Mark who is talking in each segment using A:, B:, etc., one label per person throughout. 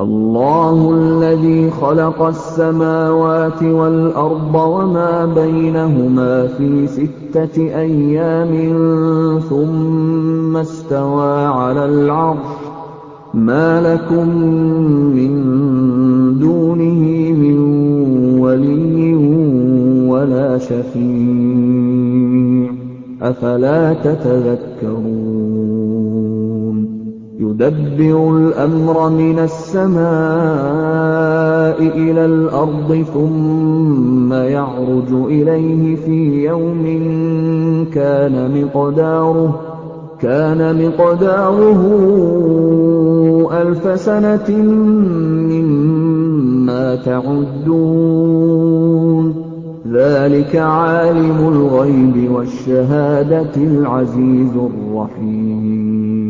A: اللَّهُ الَّذِي خَلَقَ السَّمَاوَاتِ وَالْأَرْضَ وَمَا بَيْنَهُمَا فِي سِتَّةِ أَيَّامٍ ثُمَّ اسْتَوَىٰ عَلَى الْعَرْشِ ۖ. مَا لَكُم مِّن دُونِهِ مِن وَلِيٍّ وَلَا شَفِيعٍ ۚ. أَفَلَا تَتَذَكَّرُونَ؟ يُدَبِّرُ الْأَمْرَ مِنَ السَّمَاءِ إِلَى الْأَرْضِ ثُمَّ يَعْرُجُ إِلَيْهِ فِي يَوْمٍ كَانَ مِقْدَارُهُ أَلْفَ سَنَةٍ مِّمَّا تَعُدُّونَ. ذَٰلِكَ عَالِمُ الْغَيْبِ وَالشَّهَادَةِ الْعَزِيزُ الرَّحِيمُ.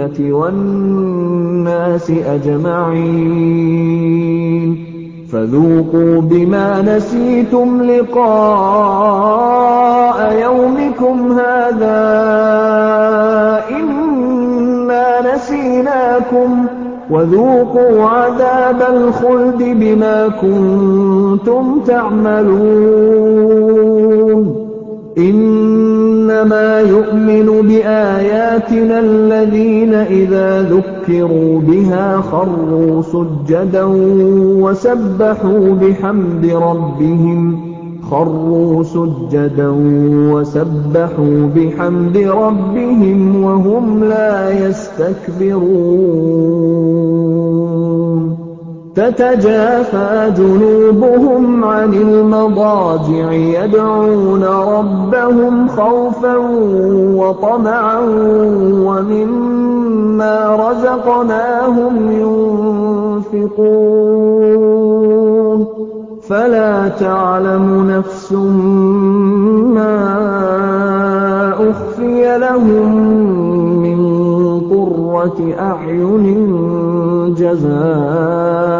A: الْجِنَّةِ وَالنَّاسِ أَجْمَعِينَ. فَذُوقُوا بِمَا نَسِيتُمْ لِقَاءَ يَوْمِكُمْ هَٰذَا. إِنَّا نَسِينَاكُمْ ۖ. وَذُوقُوا عَذَابَ الْخُلْدِ بِمَا كُنتُمْ تَعْمَلُونَ. إِنَّمَا يُؤْمِنُ بِآيَاتِنَا الَّذِينَ إِذَا ذُكِّرُوا بِهَا خَرُّوا سُجَّدًا وَسَبَّحُوا بِحَمْدِ رَبِّهِمْ وَهُمْ لَا يَسْتَكْبِرُونَ تَتَجَافَىٰ جُنُوبُهُمْ عَنِ الْمَضَاجِعِ يَدْعُونَ رَبَّهُمْ خَوْفًا وَطَمَعًا وَمِمَّا رَزَقْنَاهُمْ يُنفِقُونَ. فَلَا تَعْلَمُ نَفْسٌ مَّا أُخْفِيَ لَهُم مِّن قُرَّةِ أَعْيُنٍ جَزَاءً.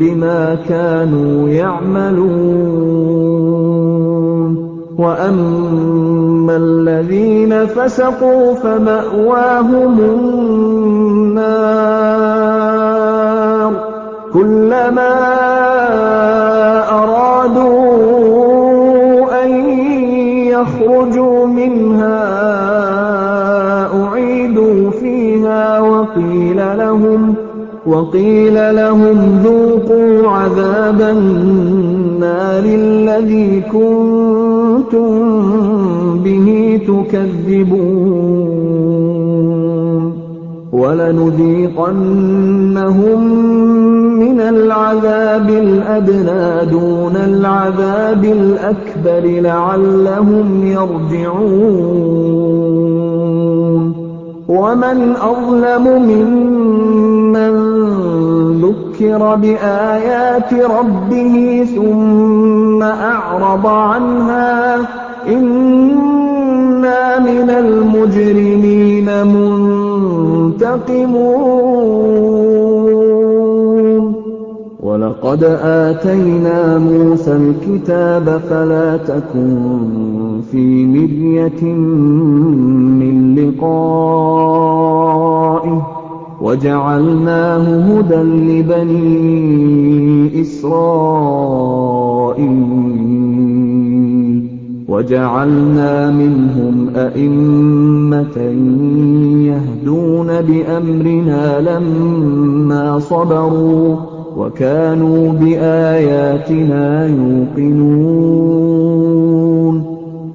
A: بِمَا كَانُوا يَعْمَلُونَ. وَأَمَّا الَّذِينَ فَسَقُوا فَمَأْوَاهُمُ النَّارُ ۖ. كُلَّمَا أَرَادُوا أَن يَخْرُجُوا وَقِيلَ لَهُمْ ذُوقُوا عَذَابَ النَّارِ الَّذِي كُنتُم بِهِ تُكَذِّبُونَ. وَلَنُذِيقَنَّهُم مِّنَ الْعَذَابِ الْأَدْنَىٰ دُونَ الْعَذَابِ الْأَكْبَرِ لَعَلَّهُمْ يَرْجِعُونَ. وَمَنْ أَظْلَمُ مِمَّن ذُكِّرَ بِآيَاتِ رَبِّهِ ثُمَّ أَعْرَضَ عَنْهَا ۚ. إِنَّا مِنَ الْمُجْرِمِينَ مُنتَقِمُونَ. وَلَقَدْ آتَيْنَا مُوسَى الْكِتَابَ فَلَا تَكُن فِي مِرْيَةٍ مِّن لِّقَائِهِ ۖ. وَجَعَلْنَاهُ هُدًى لِّبَنِي إِسْرَائِيلَ. وَجَعَلْنَا مِنْهُمْ أَئِمَّةً يَهْدُونَ بِأَمْرِنَا لَمَّا صَبَرُوا ۖ وَكَانُوا بِآيَاتِنَا يُوقِنُونَ.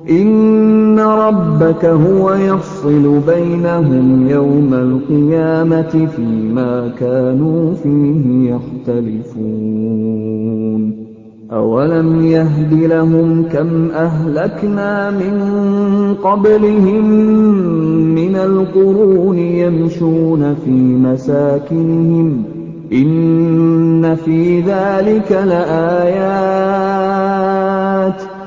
A: إِنَّ رَبَّكَ هُوَ يَفْصِلُ بَيْنَهُمْ يَوْمَ الْقِيَامَةِ فِيمَا كَانُوا فِيهِ يَخْتَلِفُونَ أَوَلَمْ يَهْدِ لَهُمْ كَمْ أَهْلَكْنَا مِن قَبْلِهِم مِّنَ الْقُرُونِ يَمْشُونَ فِي مَسَاكِنِهِمْ ۗ إِنَّ فِي ذَٰلِكَ لَآيَاتٍ ۖ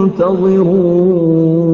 A: تَنْتَظِرُونَ